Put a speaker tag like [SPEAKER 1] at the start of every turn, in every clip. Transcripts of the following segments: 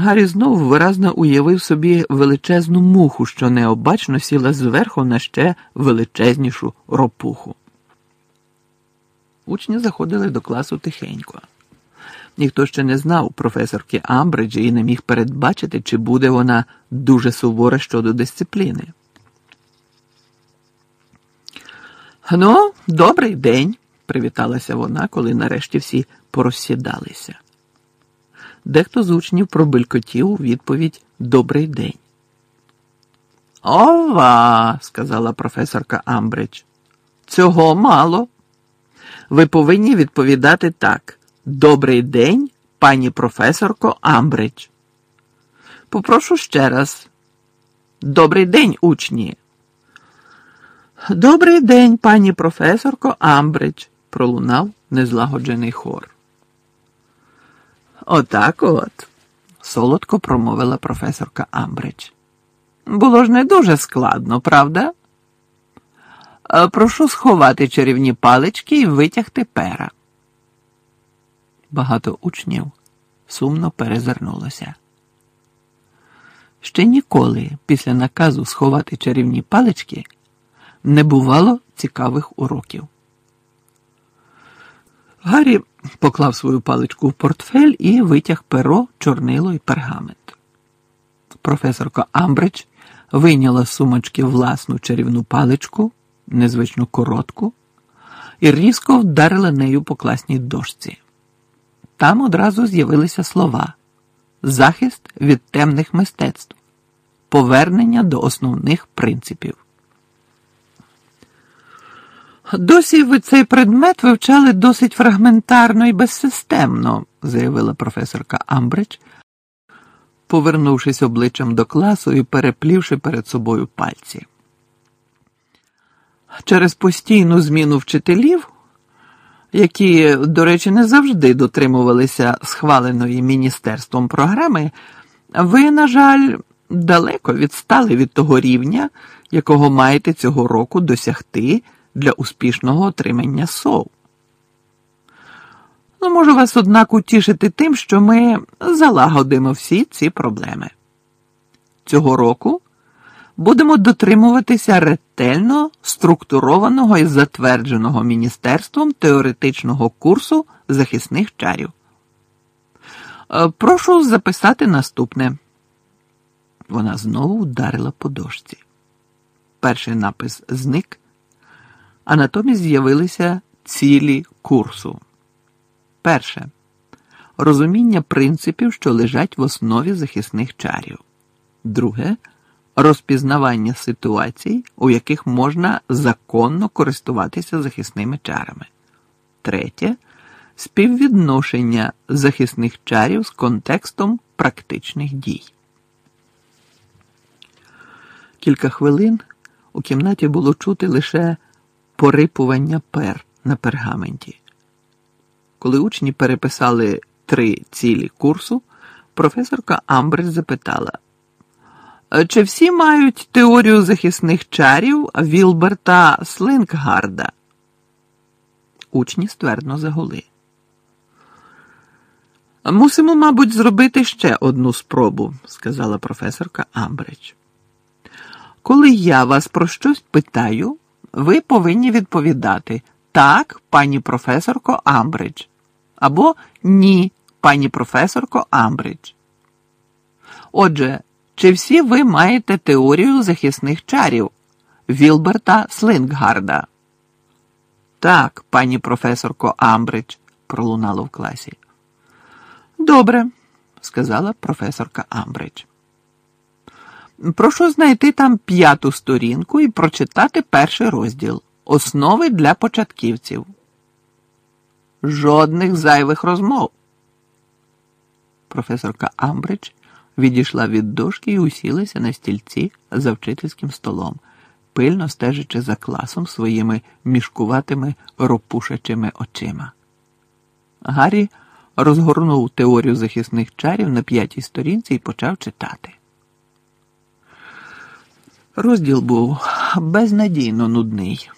[SPEAKER 1] Гаррі знову виразно уявив собі величезну муху, що необачно сіла зверху на ще величезнішу ропуху. Учні заходили до класу тихенько. Ніхто ще не знав професорки Амбриджі і не міг передбачити, чи буде вона дуже сувора щодо дисципліни. Ну, добрий день, привіталася вона, коли нарешті всі порозсідалися. Дехто з учнів пробелькотів у відповідь Добрий день. Ова, сказала професорка Амбридж. Цього мало. Ви повинні відповідати так. Добрий день, пані професорко Амбридж. Попрошу ще раз. Добрий день, учні. Добрий день, пані професорко Амбридж, пролунав незлагоджений хор. Отак от, солодко промовила професорка Амбридж. Було ж не дуже складно, правда? Е, прошу сховати чарівні палички і витягти пера. Багато учнів сумно перезирнулося. Ще ніколи після наказу сховати чарівні палички не бувало цікавих уроків. Гаррі поклав свою паличку в портфель і витяг перо, чорнило і пергамент. Професорка Амбридж вийняла з сумочки власну чарівну паличку, незвично коротку, і різко вдарила нею по класній дошці. Там одразу з'явилися слова захист від темних мистецтв, повернення до основних принципів. Досі ви цей предмет вивчали досить фрагментарно і безсистемно, заявила професорка Амбридж, повернувшись обличчям до класу і переплівши перед собою пальці. Через постійну зміну вчителів, які, до речі, не завжди дотримувалися схваленої міністерством програми, ви, на жаль, далеко відстали від того рівня, якого маєте цього року досягти для успішного отримання СОВ. Ну, можу вас, однак, утішити тим, що ми залагодимо всі ці проблеми. Цього року будемо дотримуватися ретельно структурованого і затвердженого міністерством теоретичного курсу захисних чарів. Е, прошу записати наступне. Вона знову вдарила по дошці. Перший напис зник а натомість з'явилися цілі курсу. Перше розуміння принципів, що лежать в основі захисних чарів. Друге розпізнавання ситуацій, у яких можна законно користуватися захисними чарами. Третє співвідношення захисних чарів з контекстом практичних дій. Кілька хвилин у кімнаті було чути лише порипування пер на пергаменті. Коли учні переписали три цілі курсу, професорка Амбридж запитала, чи всі мають теорію захисних чарів Вілберта Слинггарда? Учні ствердно загули. Мусимо, мабуть, зробити ще одну спробу, сказала професорка Амбридж. Коли я вас про щось питаю, ви повинні відповідати так, пані професорко Амбридж, або ні, пані професорко Амбридж. Отже, чи всі ви маєте теорію захисних чарів Вілберта Слинггарда? Так, пані професорко Амбридж, пролунало в класі. Добре, сказала професорка Амбридж. Прошу знайти там п'яту сторінку і прочитати перший розділ Основи для початківців. Жодних зайвих розмов. Професорка Амбридж відійшла від дошки і усілася на стільці за вчительським столом, пильно стежачи за класом своїми мішкуватими ропушачими очима. Гаррі розгорнув теорію захисних чарів на п'ятій сторінці і почав читати. Розділ був безнадійно нудний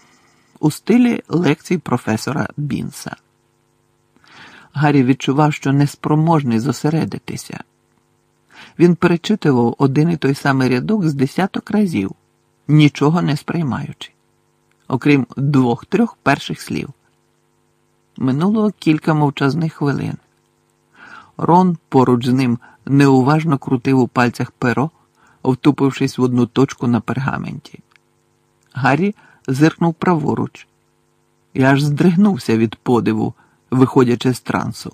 [SPEAKER 1] у стилі лекцій професора Бінса. Гаррі відчував, що неспроможний зосередитися. він перечитував один і той самий рядок з десяток разів, нічого не сприймаючи, окрім двох-трьох перших слів. Минуло кілька мовчазних хвилин. Рон поруч з ним неуважно крутив у пальцях перо, втупившись в одну точку на пергаменті. Гаррі зиркнув праворуч і аж здригнувся від подиву, виходячи з трансу.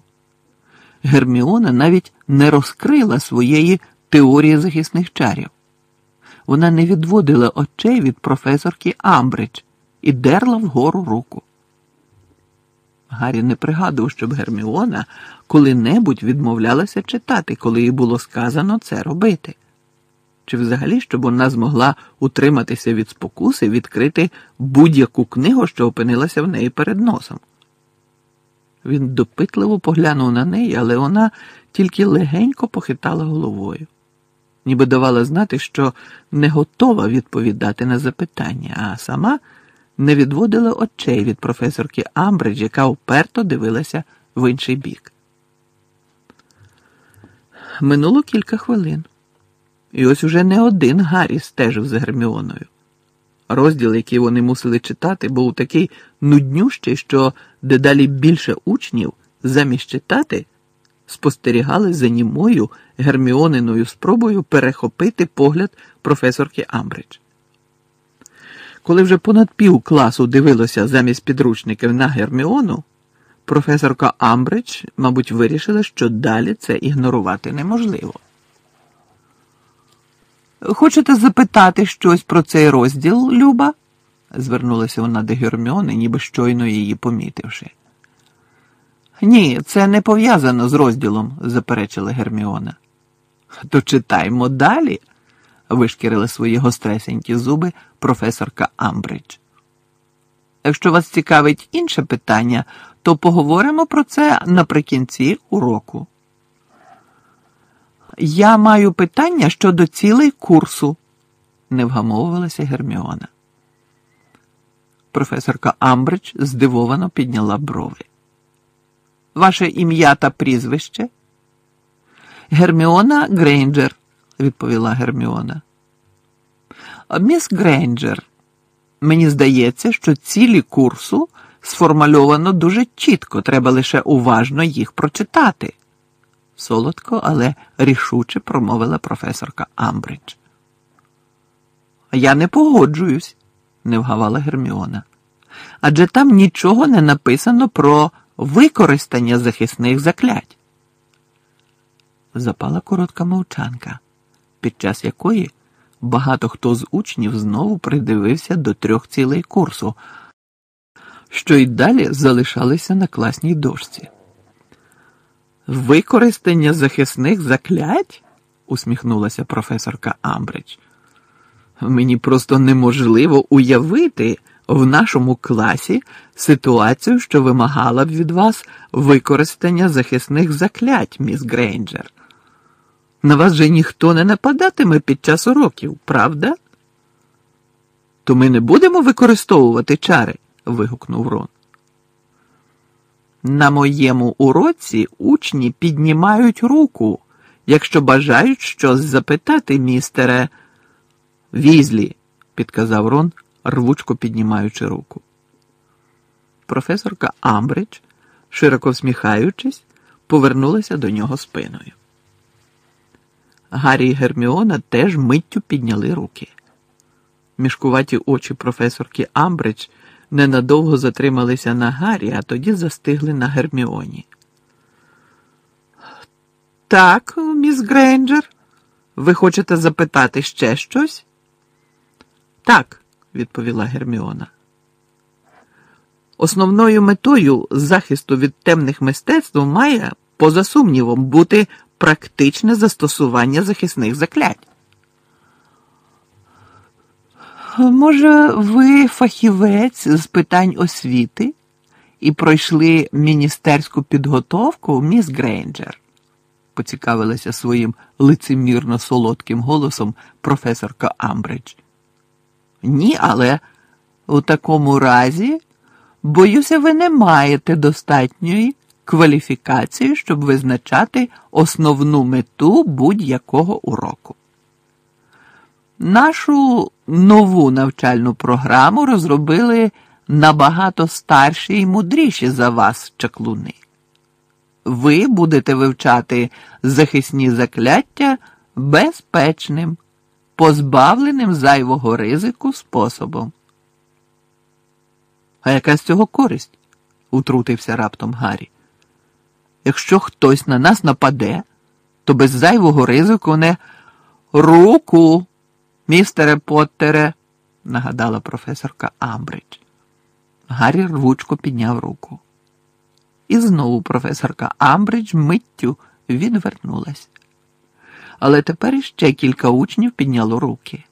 [SPEAKER 1] Герміона навіть не розкрила своєї теорії захисних чарів. Вона не відводила очей від професорки Амбридж і дерла вгору руку. Гаррі не пригадував, щоб Герміона коли-небудь відмовлялася читати, коли їй було сказано це робити. Чи взагалі, щоб вона змогла утриматися від спокуси, відкрити будь-яку книгу, що опинилася в неї перед носом. Він допитливо поглянув на неї, але вона тільки легенько похитала головою, ніби давала знати, що не готова відповідати на запитання, а сама не відводила очей від професорки Амбридж, яка вперто дивилася в інший бік. Минуло кілька хвилин, і ось уже не один Гаррі стежив за Герміоною. Розділ, який вони мусили читати, був такий нуднющий, що дедалі більше учнів замість читати спостерігали за німою Герміониною спробою перехопити погляд професорки Амбридж. Коли вже понад пів класу дивилося замість підручників на Герміону, професорка Амбридж, мабуть, вирішила, що далі це ігнорувати неможливо. Хочете запитати щось про цей розділ, Люба? звернулася вона до Герміони, ніби щойно її помітивши. Ні, це не пов'язано з розділом, заперечила Герміона. То читаймо далі, вишкірили свої гостресенькі зуби професорка Амбридж. Якщо вас цікавить інше питання, то поговоримо про це наприкінці уроку. Я маю питання щодо цілей курсу, не вгамовувалася Герміона. Професорка Амбридж здивовано підняла брови. Ваше ім'я та прізвище? Герміона Грейнджер, відповіла Герміона. Міс Грейнджер, мені здається, що цілі курсу сформальовано дуже чітко, треба лише уважно їх прочитати солодко, але рішуче промовила професорка Амбридж. Я не погоджуюсь, не вгавала Герміона. Адже там нічого не написано про використання захисних заклять. Запала коротка мовчанка, під час якої багато хто з учнів знову придивився до трьох цілей курсу, що й далі залишалися на класній дошці. Використання захисних заклять? усміхнулася професорка Амбридж. Мені просто неможливо уявити в нашому класі ситуацію, що вимагала б від вас використання захисних заклять, міс Грейнджер. На вас же ніхто не нападатиме під час уроків, правда? То ми не будемо використовувати чари. вигукнув Рон. На моєму уроці учні піднімають руку, якщо бажають щось запитати, містере Візлі, підказав Рон, рвучко піднімаючи руку. Професорка Амбридж, широко всміхаючись, повернулася до нього спиною. Гаррі і Герміона теж миттю підняли руки. Мішкуваті очі професорки Амбридж ненадовго затрималися на Гаррі, а тоді застигли на Герміоні. Так, міс Грейнджер, ви хочете запитати ще щось? Так, відповіла Герміона. Основною метою захисту від темних мистецтв має, поза сумнівом, бути практичне застосування захисних заклять. Може, ви фахівець з питань освіти і пройшли міністерську підготовку, міс Грейнджер? поцікавилася своїм лицемірно солодким голосом професорка Амбридж. Ні, але у такому разі, боюся, ви не маєте достатньої кваліфікацію, щоб визначати основну мету будь-якого уроку. Нашу нову навчальну програму розробили набагато старші і мудріші за вас, чаклуни. Ви будете вивчати захисні закляття безпечним, позбавленим зайвого ризику способом. А яка з цього користь? утрутився раптом Гаррі. Якщо хтось на нас нападе, то без зайвого ризику не руку, містере Поттере, нагадала професорка Амбридж. Гаррі рвучко підняв руку. І знову професорка Амбридж миттю відвернулась. Але тепер іще кілька учнів підняло руки.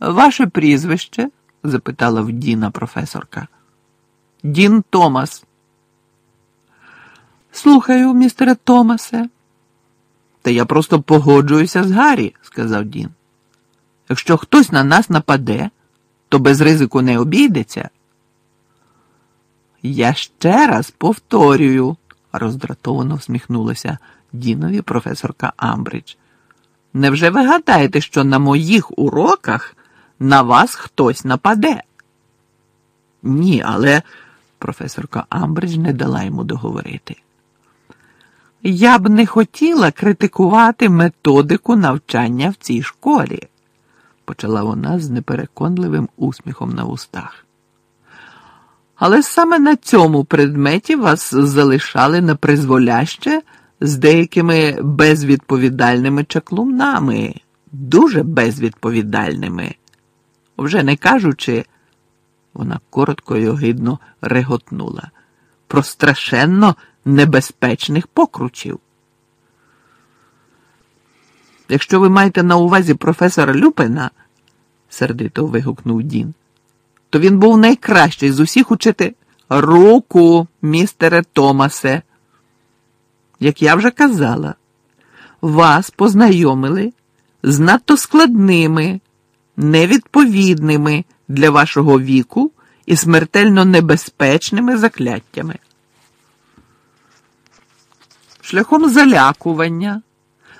[SPEAKER 1] Ваше прізвище? запитала в Діна професорка. Дін Томас. Слухаю, містере Томасе. Та я просто погоджуюся з Гаррі, сказав Дін. Якщо хтось на нас нападе, то без ризику не обійдеться. Я ще раз повторюю, роздратовано всміхнулася Дінові професорка Амбридж. Невже ви гадаєте, що на моїх уроках на вас хтось нападе? Ні, але професорка Амбридж не дала йому договорити. Я б не хотіла критикувати методику навчання в цій школі, почала вона з непереконливим усміхом на устах. Але саме на цьому предметі вас залишали на призволяще з деякими безвідповідальними чаклунами, дуже безвідповідальними. Вже не кажучи, вона коротко й огидно реготнула, про страшенно небезпечних покручів. Якщо ви маєте на увазі професора Люпена, сердито вигукнув Дін, то він був найкращий з усіх учити руку, містере Томасе. Як я вже казала, вас познайомили з надто складними, невідповідними для вашого віку і смертельно небезпечними закляттями. Шляхом залякування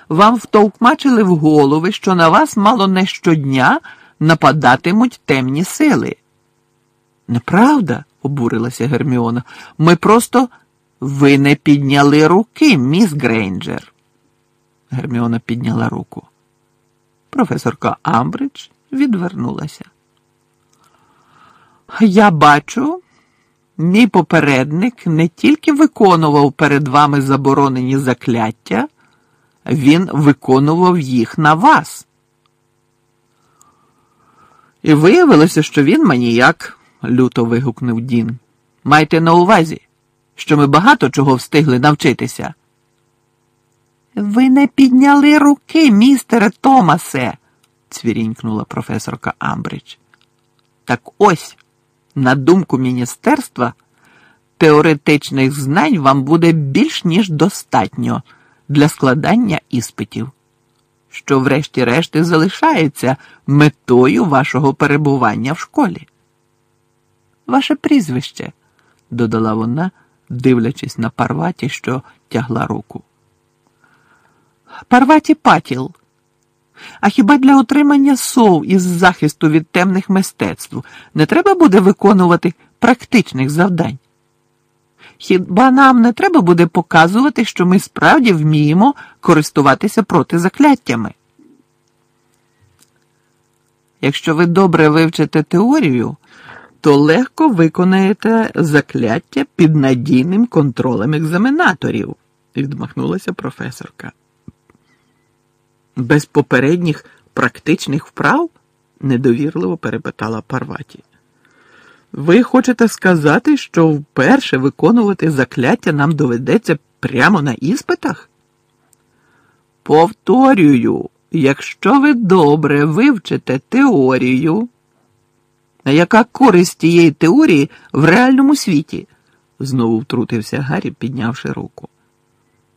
[SPEAKER 1] вам втовкмачили в голови, що на вас мало не щодня нападатимуть темні сили. Неправда, обурилася Герміона. Ми просто ви не підняли руки, міс Грейнджер. Герміона підняла руку. Професорка Амбридж відвернулася. Я бачу, мій попередник не тільки виконував перед вами заборонені закляття, він виконував їх на вас. І виявилося, що він маніяк, люто вигукнув Дін. Майте на увазі, що ми багато чого встигли навчитися. Ви не підняли руки, містере Томасе, цвірінькнула професорка Амбридж. Так ось, на думку міністерства, теоретичних знань вам буде більш ніж достатньо для складання іспитів, що, врешті-решт, залишається метою вашого перебування в школі. Ваше прізвище, додала вона, дивлячись на Парваті, що тягла руку. Парваті Патіл. А хіба для отримання сов із захисту від темних мистецтв не треба буде виконувати практичних завдань? Хіба нам не треба буде показувати, що ми справді вміємо користуватися протизакляттями? Якщо ви добре вивчите теорію, то легко виконаєте закляття під надійним контролем екзаменаторів, відмахнулася професорка. Без попередніх практичних вправ? недовірливо перепитала Парваті. Ви хочете сказати, що вперше виконувати закляття нам доведеться прямо на іспитах? Повторюю, якщо ви добре вивчите теорію, а яка користь тієї теорії в реальному світі? знову втрутився Гаррі, піднявши руку.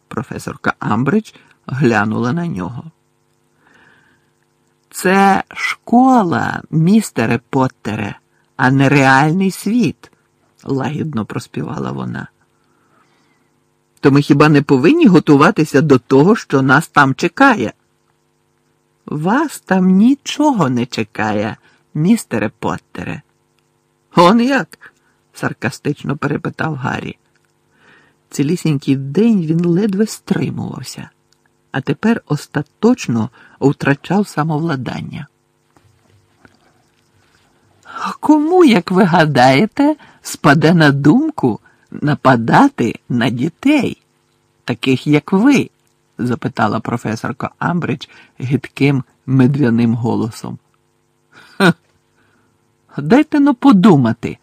[SPEAKER 1] Професорка Амбридж глянула на нього. Це школа, містере Поттере, а не реальний світ, лагідно проспівала вона. то ми хіба не повинні готуватися до того, що нас там чекає? Вас там нічого не чекає, містере Поттере. Он як? саркастично перепитав Гаррі. Цілісінький день він ледве стримувався, а тепер остаточно втрачав самовладання. Кому, як ви гадаєте, спаде на думку нападати на дітей, таких як ви? запитала професорка Амбридж гидким медвяним голосом. «Ха! Дайте но подумати.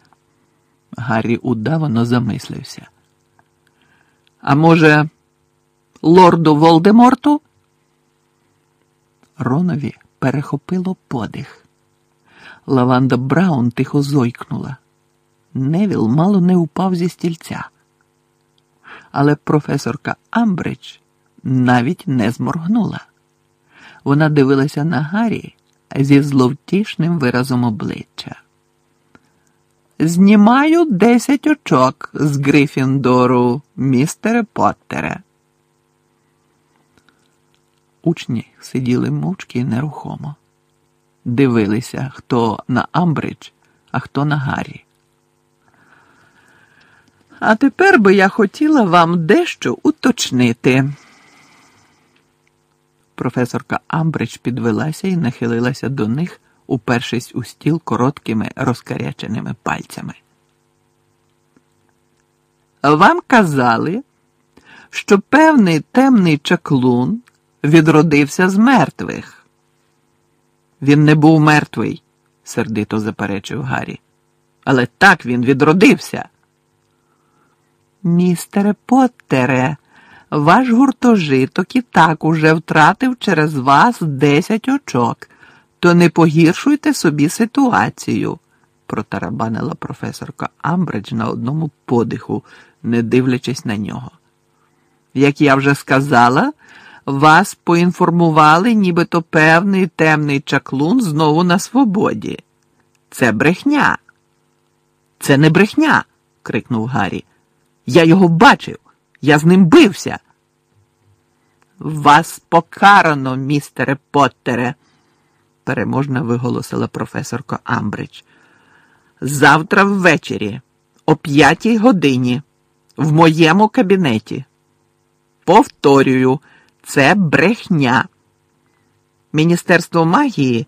[SPEAKER 1] Гаррі удавано замислився. А може, лорду Волдеморту? Ронові перехопило подих. Лаванда Браун тихо зойкнула. Невіл мало не упав зі стільця. Але професорка Амбридж навіть не зморгнула. Вона дивилася на Гаррі зі зловтішним виразом обличчя. Знімаю десять очок з Грифіндору, містере Поттере. Учні сиділи мовчки нерухомо, дивилися, хто на Амбридж, а хто на Гаррі. А тепер би я хотіла вам дещо уточнити. Професорка Амбридж підвелася і нахилилася до них, упершись у стіл короткими розкаряченими пальцями. Вам казали, що певний темний чаклун відродився з мертвих. Він не був мертвий, сердито заперечив Гаррі. Але так він відродився. Містере Поттере, ваш гуртожиток і так уже втратив через вас десять очок, то не погіршуйте собі ситуацію, протарабанила професорка Амбридж на одному подиху, не дивлячись на нього. Як я вже сказала, вас поінформували, нібито певний темний чаклун знову на свободі. Це брехня. Це не брехня, крикнув Гаррі. Я його бачив, я з ним бився. Вас покарано, містере Поттере, переможно виголосила професорка Амбридж. Завтра ввечері, о п'ятій годині, в моєму кабінеті. Повторюю, це брехня. Міністерство магії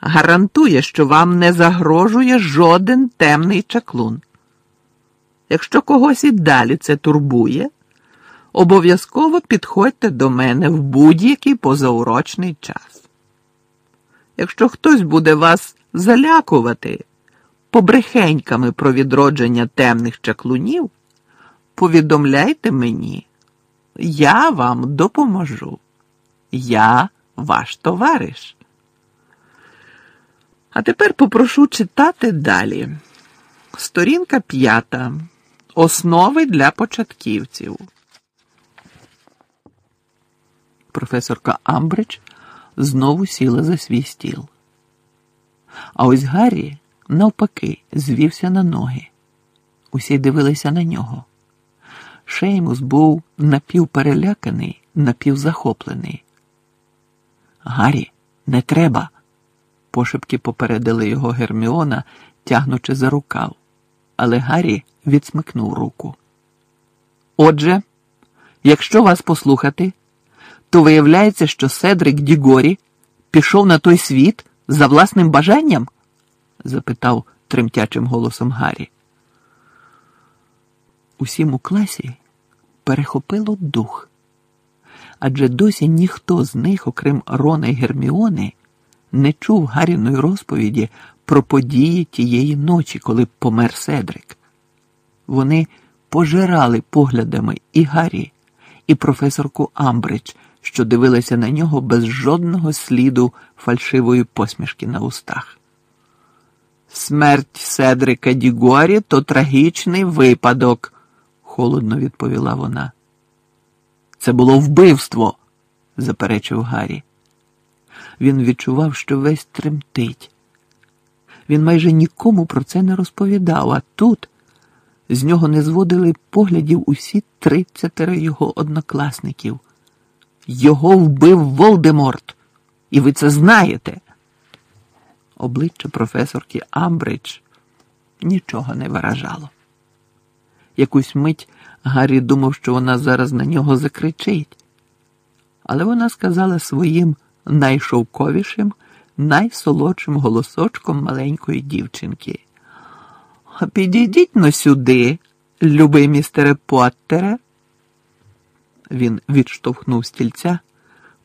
[SPEAKER 1] гарантує, що вам не загрожує жоден темний чаклун. Якщо когось і далі це турбує, обов'язково підходьте до мене в будь-який позаурочний час. Якщо хтось буде вас залякувати побрехеньками про відродження темних чаклунів, повідомляйте мені, я вам допоможу. Я ваш товариш. А тепер попрошу читати далі. Сторінка п'ята. Основи для початківців. Професорка Амбридж знову сіла за свій стіл. А ось Гаррі, навпаки, звівся на ноги. Усі дивилися на нього. Шеймус був напівпереляканий, напівзахоплений. Гаррі, не треба, пошепки попередили його Герміона, тягнучи за рукав але Гаррі відсмикнув руку. Отже, якщо вас послухати, то виявляється, що Седрик Дігорі пішов на той світ за власним бажанням? запитав тремтячим голосом Гаррі. Усім у класі перехопило дух, адже досі ніхто з них, окрім Рона і Герміони, не чув Гаріної розповіді про події тієї ночі, коли помер Седрик. Вони пожирали поглядами і Гаррі, і професорку Амбридж, що дивилася на нього без жодного сліду фальшивої посмішки на устах. Смерть Седрика Дігорі то трагічний випадок, холодно відповіла вона. Це було вбивство, заперечив Гаррі. Він відчував, що весь тремтить. Він майже нікому про це не розповідав, а тут з нього не зводили поглядів усі тридцятеро його однокласників. Його вбив Волдеморт, і ви це знаєте. Обличчя професорки Амбридж нічого не виражало. Якусь мить Гаррі думав, що вона зараз на нього закричить, але вона сказала своїм найшовковішим, найсолодшим голосочком маленької дівчинки. Підійдіть но сюди, любий містере Поттере. Він відштовхнув стільця,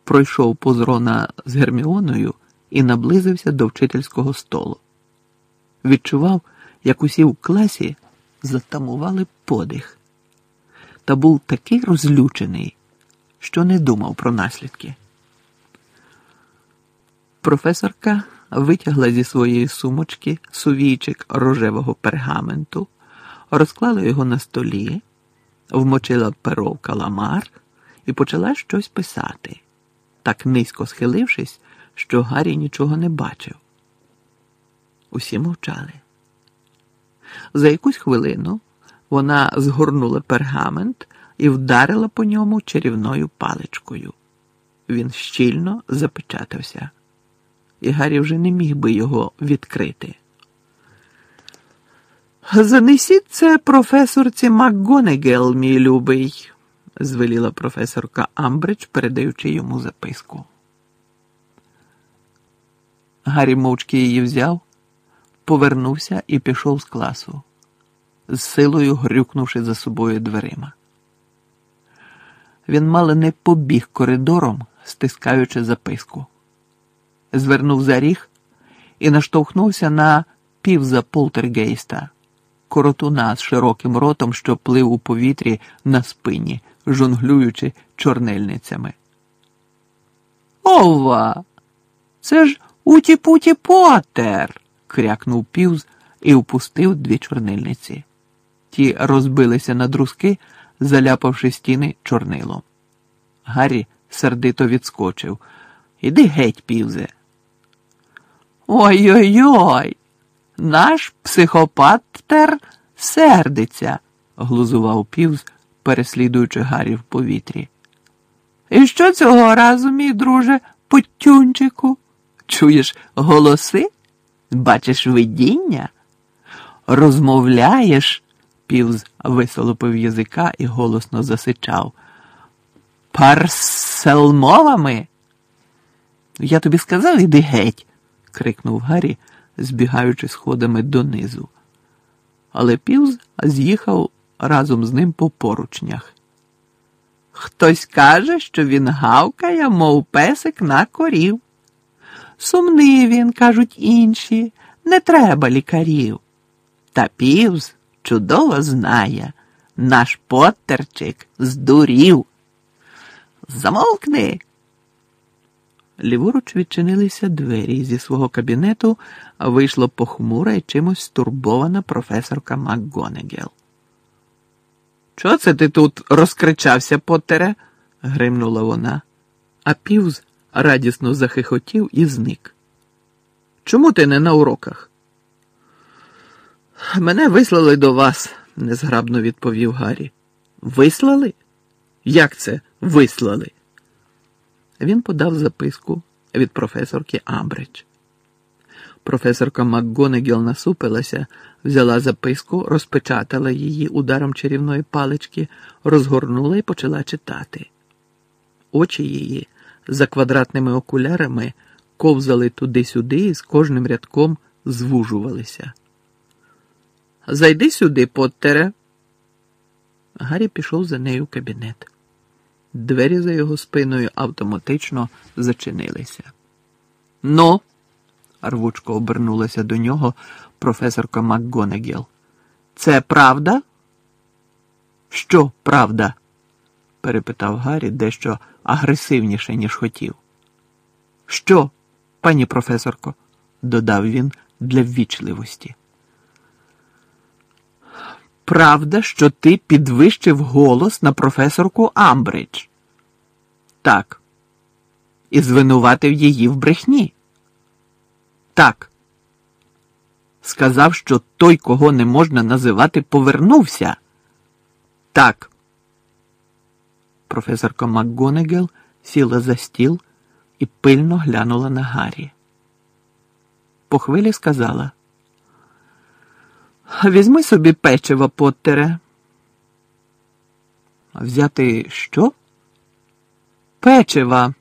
[SPEAKER 1] пройшов поз Рона з Герміоною і наблизився до вчительського столу. Відчував, як усі в класі затамували подих, та був такий розлючений, що не думав про наслідки. Професорка витягла зі своєї сумочки сувійчик рожевого пергаменту, розклала його на столі, вмочила перо в каламар і почала щось писати, так низько схилившись, що Гаррі нічого не бачив. Усі мовчали. За якусь хвилину вона згорнула пергамент і вдарила по ньому чарівною паличкою. Він щільно запечатався і Гаррі вже не міг би його відкрити. Занесіть це професорці МакГонегел, мій любий, звеліла професорка Амбридж, передаючи йому записку. Гаррі мовчки її взяв, повернувся і пішов з класу, з силою грюкнувши за собою дверима. Він мало не побіг коридором, стискаючи записку звернув за ріг і наштовхнувся на півза полтергейста, коротуна з широким ротом, що плив у повітрі на спині, жонглюючи чорнильницями. Ова! Це ж уті-путі Поттер!» – крякнув півз і впустив дві чорнильниці. Ті розбилися на друзки, заляпавши стіни чорнилом. Гаррі сердито відскочив. Іди геть, півзе. Ой-ой-ой, наш психопаттер сердиться, глузував півз, переслідуючи Гаррі в повітрі. І що цього разу, мій друже, Путюнчику? Чуєш голоси? Бачиш видіння? Розмовляєш? Півз висолопив язика і голосно засичав. Парселмовами? Я тобі сказав, іди геть крикнув Гаррі, збігаючи сходами донизу. Але Півз з'їхав разом з ним по поручнях. Хтось каже, що він гавкає, мов песик на корів. Сумний він, кажуть інші, не треба лікарів. Та Півз чудово знає, наш поттерчик здурів. Замовкни. Ліворуч відчинилися двері, і зі свого кабінету вийшла похмура і чимось стурбована професорка МакГонегел. Чого це ти тут розкричався, Поттере? гримнула вона, а півз радісно захихотів і зник. Чому ти не на уроках? Мене вислали до вас, незграбно відповів Гаррі. Вислали? Як це вислали? Він подав записку від професорки Амбридж. Професорка МакГонегіл насупилася, взяла записку, розпечатала її ударом чарівної палички, розгорнула і почала читати. Очі її за квадратними окулярами ковзали туди-сюди і з кожним рядком звужувалися. Зайди сюди, Поттере. Гаррі пішов за нею в кабінет. Двері за його спиною автоматично зачинилися. Ну, рвучко обернулася до нього професорка МакГонегіл. Це правда? Що правда? Перепитав Гаррі дещо агресивніше, ніж хотів. Що, пані професорко? додав він для ввічливості. Правда, що ти підвищив голос на професорку Амбридж? Так. І звинуватив її в брехні? Так. сказав, що той, кого не можна називати, повернувся. Так. Професорка МакГонегел сіла за стіл і пильно глянула на Гаррі. По хвилі сказала: Візьми собі печиво, Поттере. Взяти що? Печива,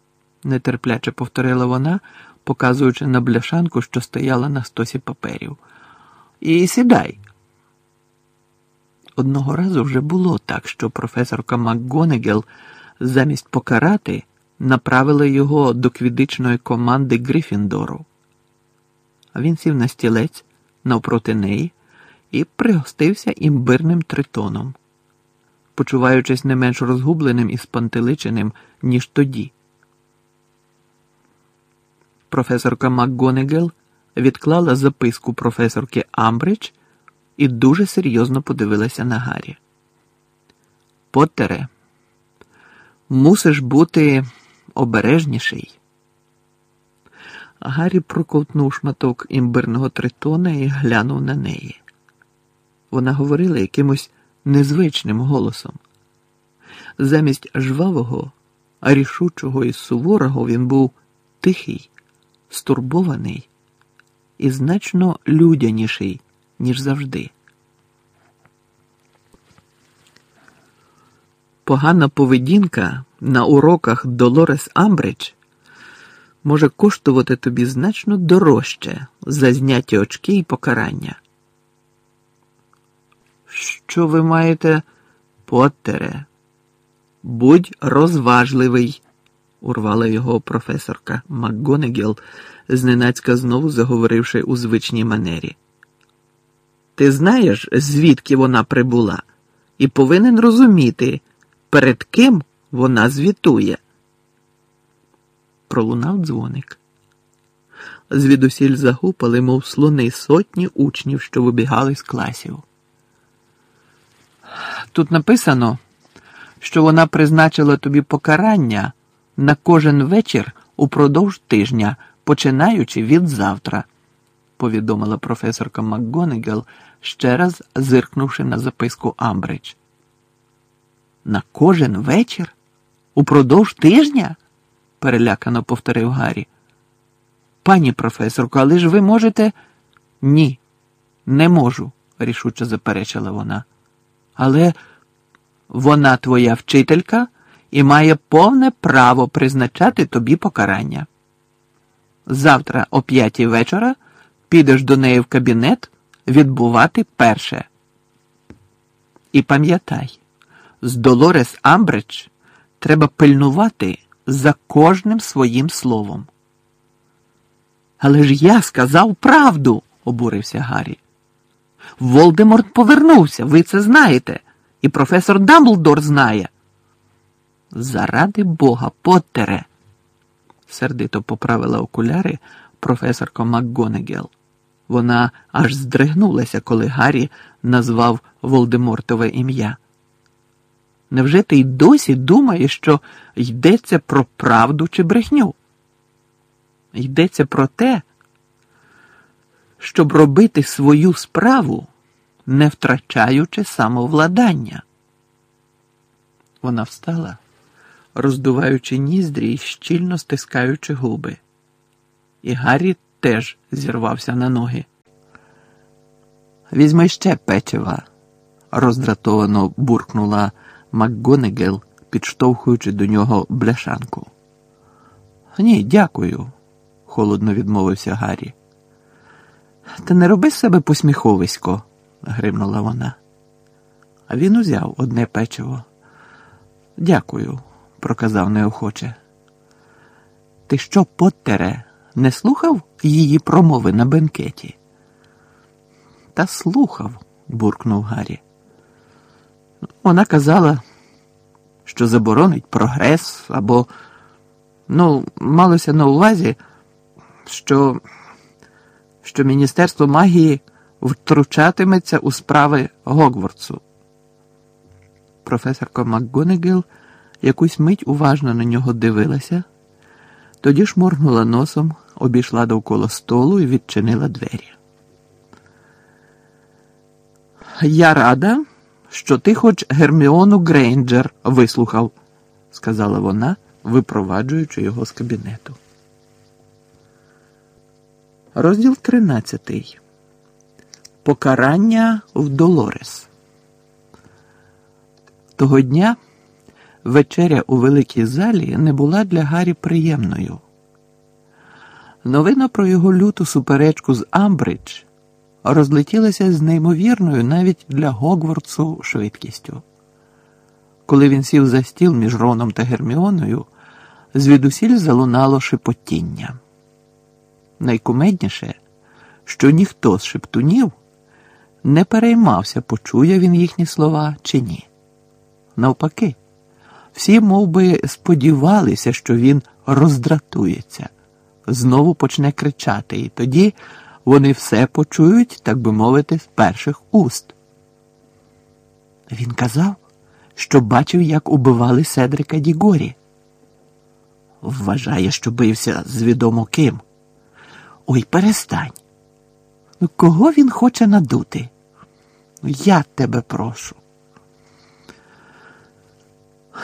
[SPEAKER 1] нетерпляче повторила вона, показуючи на бляшанку, що стояла на стосі паперів. І сідай. Одного разу вже було так, що професорка МакГонегел замість покарати направила його до квідичної команди Грифіндору. Він сів на стілець навпроти неї і пригостився імбирним тритоном, почуваючись не менш розгубленим і спантеличеним, ніж тоді. Професорка МакГонегел відклала записку професорки Амбридж і дуже серйозно подивилася на Гаррі. Поттере, мусиш бути обережніший. Гаррі проковтнув шматок імбирного тритона і глянув на неї. Вона говорила якимось незвичним голосом. Замість жвавого, рішучого і суворого він був тихий, стурбований і значно людяніший, ніж завжди. Погана поведінка на уроках Долорес Амбридж може коштувати тобі значно дорожче за зняті очки і покарання. Що ви маєте, Поттере? Будь розважливий, урвала його професорка МакГонегіл, зненацька знову заговоривши у звичній манері. Ти знаєш, звідки вона прибула, і повинен розуміти, перед ким вона звітує. Пролунав дзвоник. Звідусіль загупали, мов слони сотні учнів, що вибігали з класів. Тут написано, що вона призначила тобі покарання на кожен вечір упродовж тижня, починаючи від завтра, повідомила професорка МакГонегел, ще раз зиркнувши на записку Амбридж. На кожен вечір? Упродовж тижня? перелякано повторив Гаррі. Пані професорко, але ж ви можете. Ні, не можу, рішуче заперечила вона. Але вона твоя вчителька і має повне право призначати тобі покарання. Завтра о п'ятій вечора підеш до неї в кабінет відбувати перше. І пам'ятай, з Долорес Амбридж треба пильнувати за кожним своїм словом. Але ж я сказав правду, обурився Гаррі. Волдеморт повернувся, ви це знаєте, і професор Дамблдор знає. Заради бога, Поттере, сердито поправила окуляри професорка МакГонегел. Вона аж здригнулася, коли Гаррі назвав Волдемортове ім'я. Невже ти й досі думаєш, що йдеться про правду чи брехню? Йдеться про те, щоб робити свою справу, не втрачаючи самовладання. Вона встала, роздуваючи ніздрі і щільно стискаючи губи. І Гаррі теж зірвався на ноги. Візьми ще печива, роздратовано буркнула МакГонегел, підштовхуючи до нього бляшанку. Ні, дякую, холодно відмовився Гаррі. Та не роби з себе посміховисько, гримнула вона. А він узяв одне печиво. Дякую, проказав неохоче. Ти що, Поттере, не слухав її промови на бенкеті? Та слухав, буркнув Гаррі. Вона казала, що заборонить прогрес, або, ну, малося на увазі, що, що Міністерство магії втручатиметься у справи Гогвардсу. Професорка МакГонегіл якусь мить уважно на нього дивилася, тоді шморгнула носом, обійшла довкола столу і відчинила двері. Я рада, що ти хоч Герміону Грейнджер вислухав, сказала вона, випроваджуючи його з кабінету. Розділ 13. Покарання в Долорес. Того дня вечеря у великій залі не була для Гаррі приємною. Новина про його люту суперечку з Амбридж розлетілася з неймовірною навіть для Гогвардсу швидкістю. Коли він сів за стіл між Роном та Герміоною, звідусіль залунало шепотіння. Найкумедніше, що ніхто з шептунів не переймався, почує він їхні слова чи ні. Навпаки, всі мов би, сподівалися, що він роздратується, знову почне кричати, і тоді вони все почують, так би мовити, з перших уст. Він казав, що бачив, як убивали Седрика Дігорі. Вважає, що бився з відомо ким. Ой, перестань. Ну, кого він хоче надути? Я тебе прошу.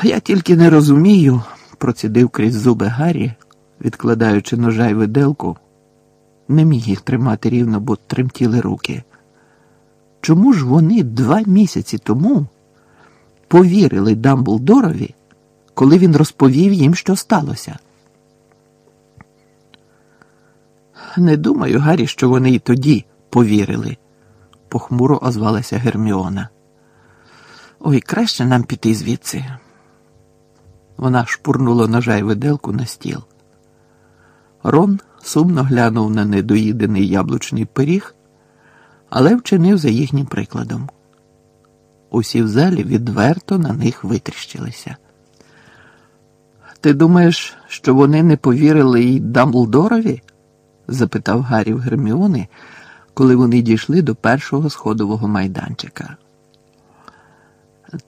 [SPEAKER 1] Я тільки не розумію, процідив крізь зуби Гаррі, відкладаючи ножа й виделку. Не міг їх тримати рівно, бо тремтіли руки. Чому ж вони два місяці тому повірили Дамблдорові, коли він розповів їм, що сталося? Не думаю, Гаррі, що вони й тоді повірили, похмуро озвалася Герміона. Ой, краще нам піти звідси. Вона шпурнула ножа й виделку на стіл. Рон сумно глянув на недоїдений яблучний пиріг, але вчинив за їхнім прикладом. Усі в залі відверто на них витріщилися. Ти думаєш, що вони не повірили й Дамблдорові? запитав Гаррі в Герміони, коли вони дійшли до першого сходового майданчика.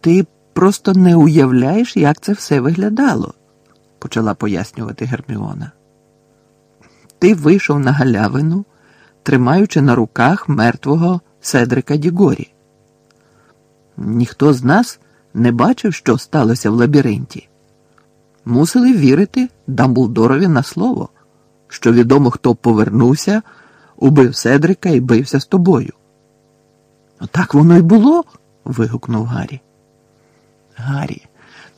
[SPEAKER 1] Ти просто не уявляєш, як це все виглядало, почала пояснювати Герміона. Ти вийшов на галявину, тримаючи на руках мертвого Седрика Дігорі. Ніхто з нас не бачив, що сталося в лабіринті. Мусили вірити Дамблдорові на слово, що відомо, хто повернувся, убив Седрика і бився з тобою. Так воно й було. вигукнув Гаррі. Гаррі,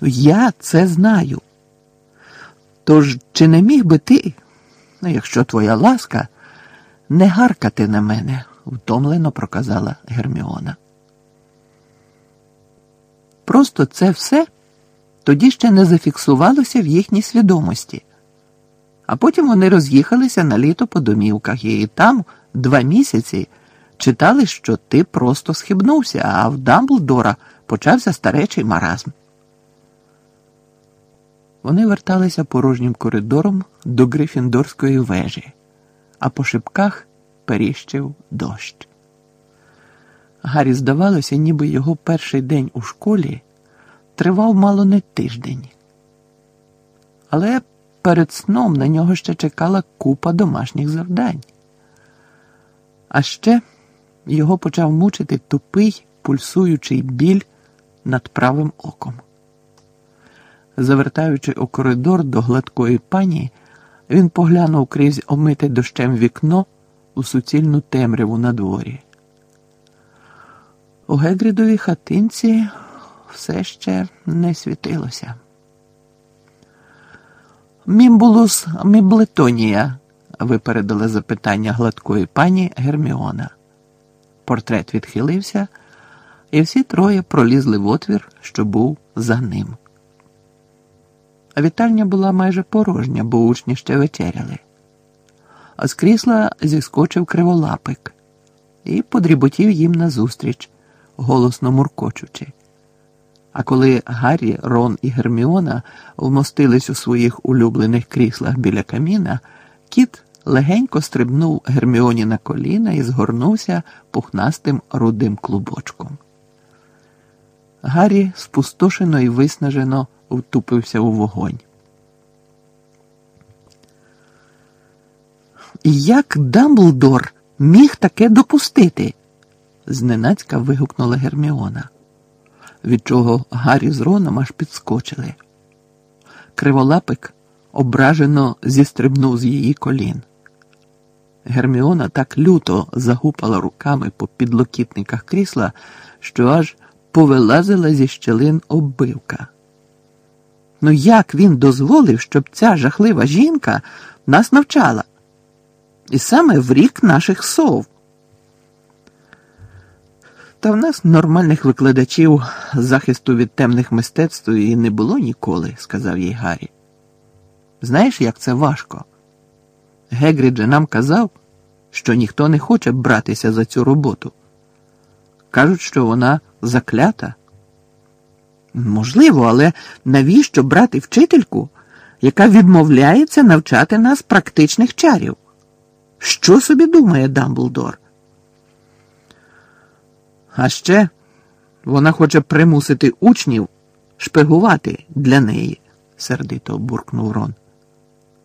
[SPEAKER 1] ну я це знаю. Тож чи не міг би ти, ну, якщо твоя ласка, не гаркати на мене, втомлено проказала Герміона. Просто це все тоді ще не зафіксувалося в їхній свідомості. А потім вони роз'їхалися на літо по домівках і там два місяці читали, що ти просто схибнувся, а в Дамблдора почався старечий маразм. Вони верталися порожнім коридором до Грифіндорської вежі, а по шибках періщив дощ. Гаррі здавалося, ніби його перший день у школі тривав мало не тиждень. Але перед сном на нього ще чекала купа домашніх завдань. А ще його почав мучити тупий, пульсуючий біль над правим оком. Завертаючи у коридор до гладкої пані, він поглянув крізь омите дощем вікно у суцільну темряву на дворі. У Гегрідовій хатинці все ще не світилося. Мімбулус міблетонія, випередила запитання гладкої пані Герміона. Портрет відхилився, і всі троє пролізли в отвір, що був за ним. Вітальня була майже порожня, бо учні ще вечеряли. А з крісла зіскочив криволапик і подріботів їм назустріч, голосно муркочучи. А коли Гаррі, Рон і Герміона вмостились у своїх улюблених кріслах біля каміна, кіт легенько стрибнув Герміоні на коліна і згорнувся пухнастим рудим клубочком. Гаррі спустошено і виснажено втупився у вогонь. Як Дамблдор міг таке допустити? зненацька вигукнула Герміона, від чого Гаррі з Роном аж підскочили. Криволапик ображено зістрибнув з її колін. Герміона так люто загупала руками по підлокітниках крісла, що аж повилазила зі щелин оббивка. Ну як він дозволив, щоб ця жахлива жінка нас навчала? І саме в рік наших сов. Та в нас нормальних викладачів захисту від темних мистецтв і не було ніколи, сказав їй Гаррі. Знаєш, як це важко? Гегрід же нам казав, що ніхто не хоче братися за цю роботу. Кажуть, що вона заклята. Можливо, але навіщо брати вчительку, яка відмовляється навчати нас практичних чарів? Що собі думає Дамблдор? А ще вона хоче примусити учнів шпигувати для неї, сердито буркнув Рон.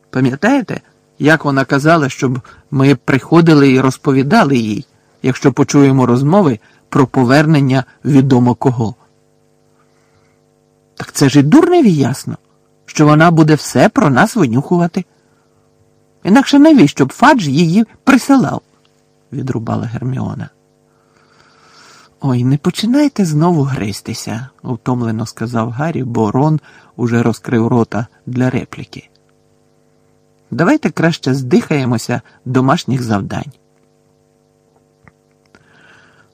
[SPEAKER 1] Пам'ятаєте, як вона казала, щоб ми приходили і розповідали їй, якщо почуємо розмови про повернення відомо кого? Так це ж і дурневі ясно, що вона буде все про нас винюхувати. Інакше навіщо б Фадж її присилав? відрубала Герміона. Ой, не починайте знову гристися, утомлено сказав Гаррі, бо Рон уже розкрив рота для репліки. Давайте краще здихаємося домашніх завдань.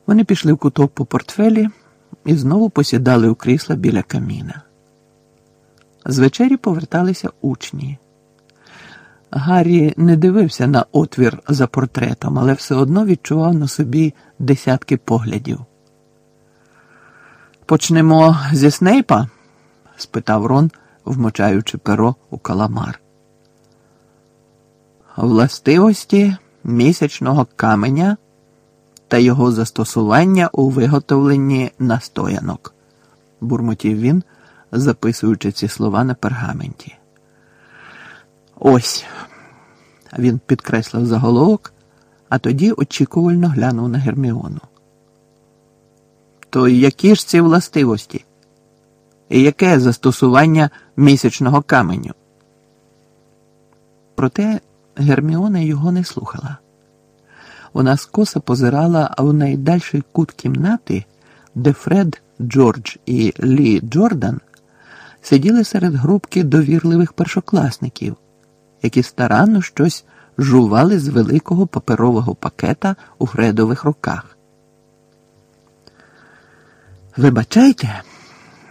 [SPEAKER 1] Вони пішли в куток по портфелі і знову посідали у крісла біля каміна. З вечері поверталися учні. Гаррі не дивився на отвір за портретом, але все одно відчував на собі десятки поглядів. Почнемо зі Снейпа? спитав Рон, вмочаючи перо у каламар. Властивості місячного каменя та його застосування у виготовленні настоянок, бурмотів він, записуючи ці слова на пергаменті. Ось. Він підкреслив заголовок, а тоді очікувально глянув на Герміону. То які ж ці властивості? І яке застосування місячного каменю? Проте Герміона його не слухала. Вона скоса позирала в найдальший кут кімнати, де Фред, Джордж і Лі Джордан сиділи серед групки довірливих першокласників, які старанно щось жували з великого паперового пакета у Фредових руках. Вибачайте,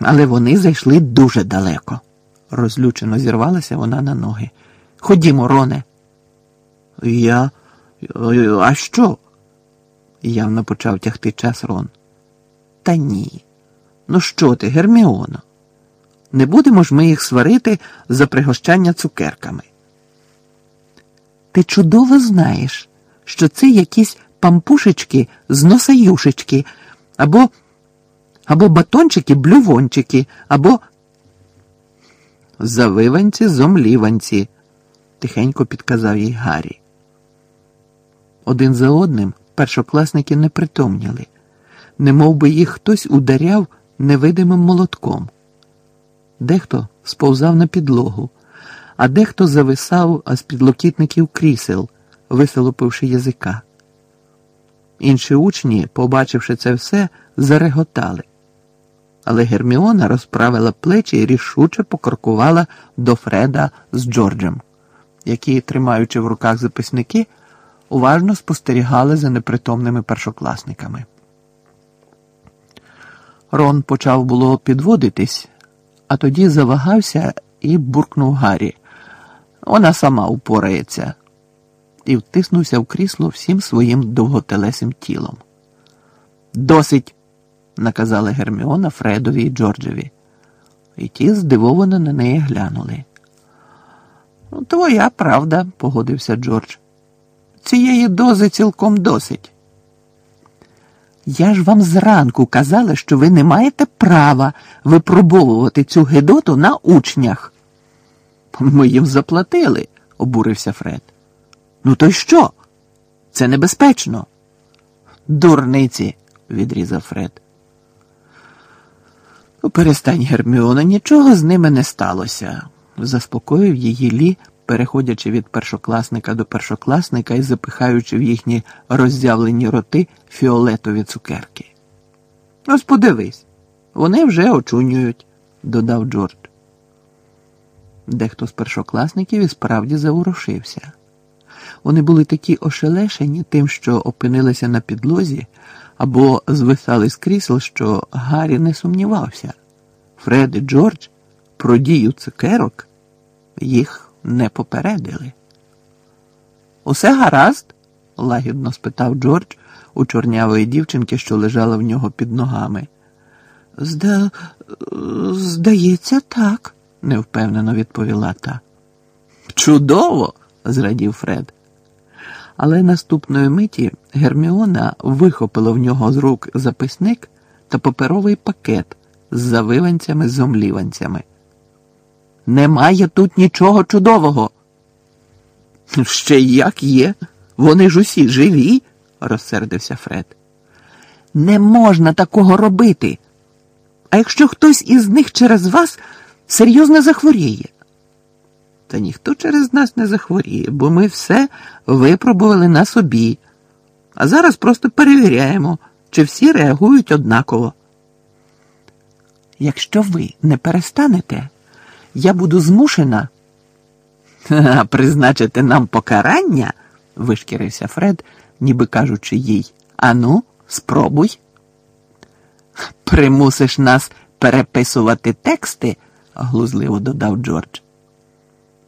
[SPEAKER 1] але вони зайшли дуже далеко, розлючено зірвалася вона на ноги. Ходімо, Роне. Я. А що? явно почав тягти час Рон. Та ні. Ну що ти, Герміоно? Не будемо ж ми їх сварити за пригощання цукерками. Ти чудово знаєш, що це якісь пампушечки з носаюшечки, або або батончики-блювончики, або завиванці зомліванці, тихенько підказав їй Гаррі. Один за одним першокласники не притомніли, не би їх хтось ударяв невидимим молотком. Дехто сповзав на підлогу, а дехто зависав з підлокітників крісел, висолопивши язика. Інші учні, побачивши це все, зареготали. Але Герміона розправила плечі і рішуче покрокувала до Фреда з Джорджем, які, тримаючи в руках записники, уважно спостерігали за непритомними першокласниками. Рон почав було підводитись, а тоді завагався і буркнув Гаррі. Вона сама упорається, і втиснувся в крісло всім своїм довготелесим тілом. Досить, наказала Герміона Фредові і Джорджеві, і ті здивовано на неї глянули. «Ну, твоя правда, погодився Джордж. Цієї дози цілком досить. Я ж вам зранку казала, що ви не маєте права випробовувати цю гидоту на учнях. Ми їм заплатили, обурився Фред. Ну, то й що? Це небезпечно. Дурниці, відрізав Фред. «Ну, Перестань, Герміона, нічого з ними не сталося, заспокоїв її Лі, переходячи від першокласника до першокласника і запихаючи в їхні роззявлені роти фіолетові цукерки. Ось подивись, вони вже очунюють, додав Джордж. Дехто з першокласників і справді заворушився. Вони були такі ошелешені тим, що опинилися на підлозі, або звисали з крісел, що Гаррі не сумнівався. Фред і Джордж про дію цукерок їх не попередили. Усе гаразд? лагідно спитав Джордж у чорнявої дівчинки, що лежала в нього під ногами. Зда... Здається, так, невпевнено відповіла та. Чудово! зрадів Фред. Але наступної миті Герміона вихопила в нього з рук записник та паперовий пакет з завиванцями зомліванцями. Немає тут нічого чудового. Ще як є. Вони ж усі живі, розсердився Фред. Не можна такого робити. А якщо хтось із них через вас серйозно захворіє? Та ніхто через нас не захворіє, бо ми все випробували на собі. А зараз просто перевіряємо, чи всі реагують однаково. Якщо ви не перестанете, я буду змушена «Ха, призначити нам покарання, вишкірився Фред, ніби кажучи їй. Ану, спробуй. Примусиш нас переписувати тексти, глузливо додав Джордж.